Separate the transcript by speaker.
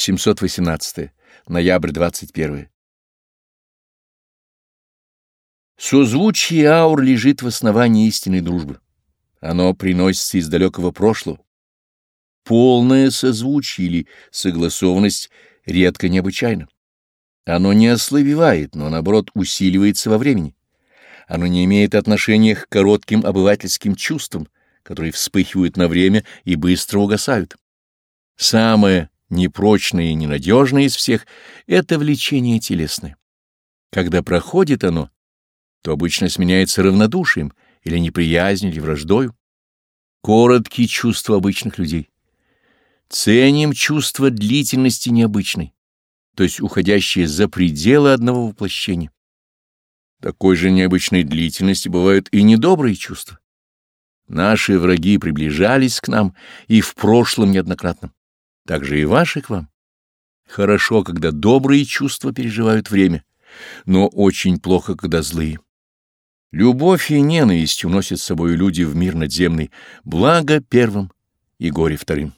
Speaker 1: 718. Ноябрь 21. Созвучие аур лежит в основании истинной дружбы. Оно приносится из далекого прошлого. Полное созвучие или согласованность редко необычайно. Оно не ослабевает, но, наоборот, усиливается во времени. Оно не имеет отношения к коротким обывательским чувствам, которые вспыхивают на время и быстро угасают. Самое непрочное и ненадежное из всех — это влечение телесное. Когда проходит оно, то обычно сменяется равнодушием или неприязнью, или враждою. Короткие чувства обычных людей. Ценим чувство длительности необычной, то есть уходящие за пределы одного воплощения. Такой же необычной длительности бывают и недобрые чувства. Наши враги приближались к нам и в прошлом неоднократно. Так же и ваши к вам. Хорошо, когда добрые чувства переживают время, но очень плохо, когда злые. Любовь и ненависть уносят с собой люди в мир надземный, благо первым и горе вторым.